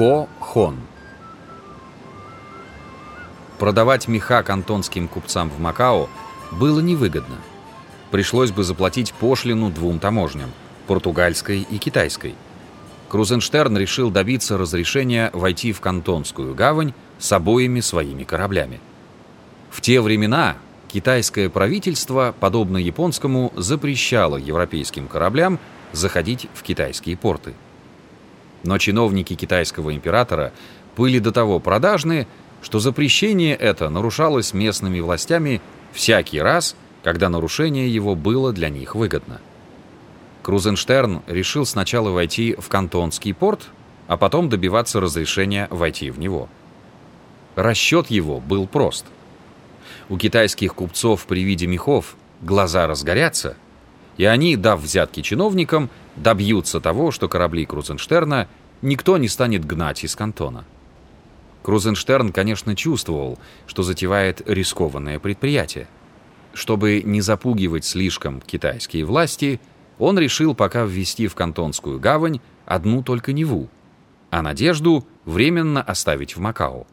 Ко-хон. Продавать меха кантонским купцам в Макао было невыгодно. Пришлось бы заплатить пошлину двум таможням – португальской и китайской. Крузенштерн решил добиться разрешения войти в кантонскую гавань с обоими своими кораблями. В те времена китайское правительство, подобно японскому, запрещало европейским кораблям заходить в китайские порты. Но чиновники китайского императора были до того продажны, что запрещение это нарушалось местными властями всякий раз, когда нарушение его было для них выгодно. Крузенштерн решил сначала войти в Кантонский порт, а потом добиваться разрешения войти в него. Расчет его был прост. У китайских купцов при виде мехов глаза разгорятся, и они, дав взятки чиновникам, добьются того, что корабли Крузенштерна никто не станет гнать из кантона. Крузенштерн, конечно, чувствовал, что затевает рискованное предприятие. Чтобы не запугивать слишком китайские власти, он решил пока ввести в кантонскую гавань одну только Неву, а Надежду временно оставить в Макао.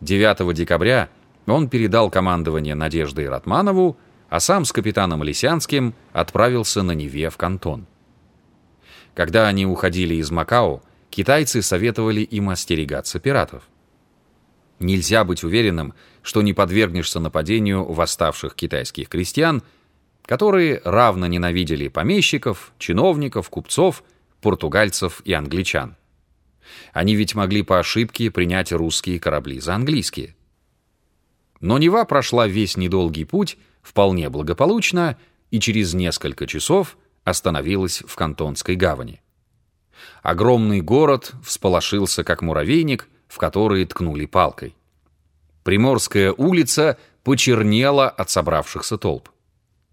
9 декабря он передал командование Надежды Ратманову, а сам с капитаном Лисянским отправился на Неве в кантон. Когда они уходили из Макао, китайцы советовали им остерегаться пиратов. Нельзя быть уверенным, что не подвергнешься нападению восставших китайских крестьян, которые равно ненавидели помещиков, чиновников, купцов, португальцев и англичан. Они ведь могли по ошибке принять русские корабли за английские. Но Нева прошла весь недолгий путь вполне благополучно и через несколько часов остановилась в Кантонской гавани. Огромный город всполошился, как муравейник, в который ткнули палкой. Приморская улица почернела от собравшихся толп.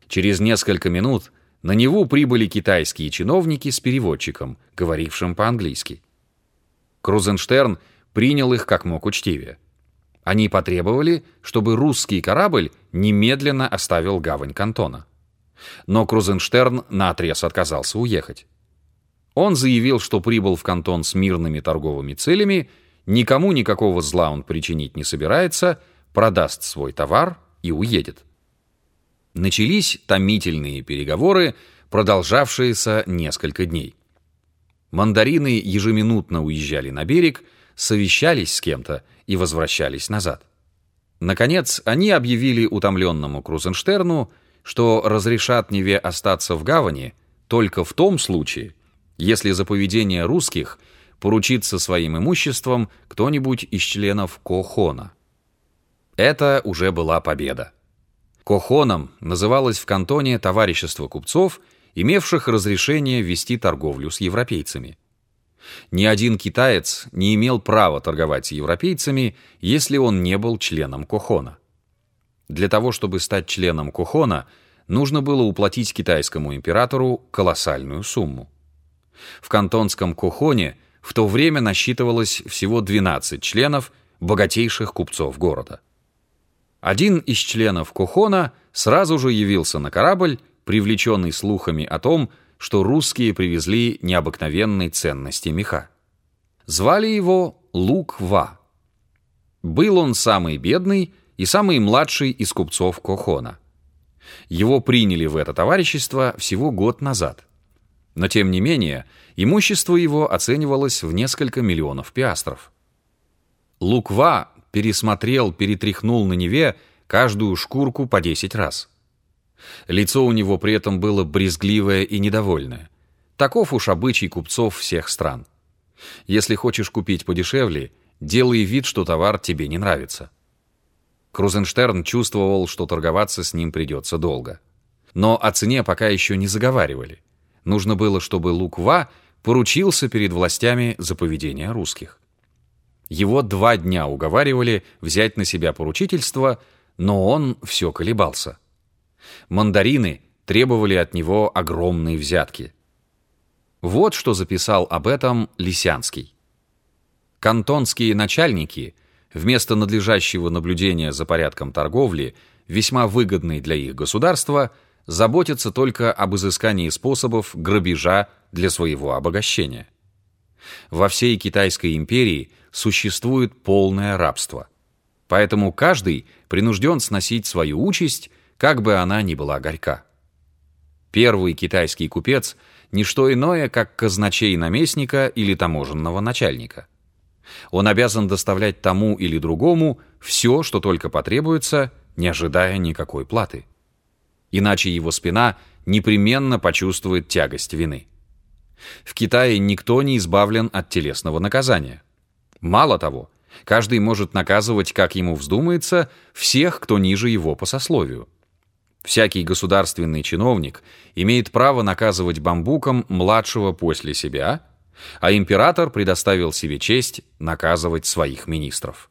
Через несколько минут на Неву прибыли китайские чиновники с переводчиком, говорившим по-английски. Крузенштерн принял их как мог учтивее. Они потребовали, чтобы русский корабль немедленно оставил гавань Кантона. Но Крузенштерн наотрез отказался уехать. Он заявил, что прибыл в Кантон с мирными торговыми целями, никому никакого зла он причинить не собирается, продаст свой товар и уедет. Начались томительные переговоры, продолжавшиеся несколько дней. Мандарины ежеминутно уезжали на берег, совещались с кем-то и возвращались назад. Наконец, они объявили утомленному Крузенштерну, что разрешат Неве остаться в гавани только в том случае, если за поведение русских поручится своим имуществом кто-нибудь из членов Кохона. Это уже была победа. Кохоном называлось в кантоне товарищество купцов, имевших разрешение вести торговлю с европейцами. Ни один китаец не имел права торговать с европейцами, если он не был членом Кохона. Для того, чтобы стать членом Кухона, нужно было уплатить китайскому императору колоссальную сумму. В кантонском Кухоне в то время насчитывалось всего 12 членов богатейших купцов города. Один из членов Кухона сразу же явился на корабль, привлеченный слухами о том, что русские привезли необыкновенной ценности меха. Звали его Лук-Ва. Был он самый бедный и самый младший из купцов Кохона. Его приняли в это товарищество всего год назад. Но тем не менее, имущество его оценивалось в несколько миллионов пиастров. Луква пересмотрел, перетряхнул на Неве каждую шкурку по 10 раз. Лицо у него при этом было брезгливое и недовольное. Таков уж обычай купцов всех стран. Если хочешь купить подешевле, делай вид, что товар тебе не нравится. Крузенштерн чувствовал, что торговаться с ним придется долго. Но о цене пока еще не заговаривали. Нужно было, чтобы Луква поручился перед властями за поведение русских. Его два дня уговаривали взять на себя поручительство, но он все колебался. Мандарины требовали от него огромные взятки. Вот что записал об этом Лисянский. Кантонские начальники – вместо надлежащего наблюдения за порядком торговли, весьма выгодной для их государства, заботятся только об изыскании способов грабежа для своего обогащения. Во всей Китайской империи существует полное рабство. Поэтому каждый принужден сносить свою участь, как бы она ни была горька. Первый китайский купец – не что иное, как казначей наместника или таможенного начальника. Он обязан доставлять тому или другому все, что только потребуется, не ожидая никакой платы. Иначе его спина непременно почувствует тягость вины. В Китае никто не избавлен от телесного наказания. Мало того, каждый может наказывать, как ему вздумается, всех, кто ниже его по сословию. Всякий государственный чиновник имеет право наказывать бамбуком младшего после себя, а император предоставил себе честь наказывать своих министров.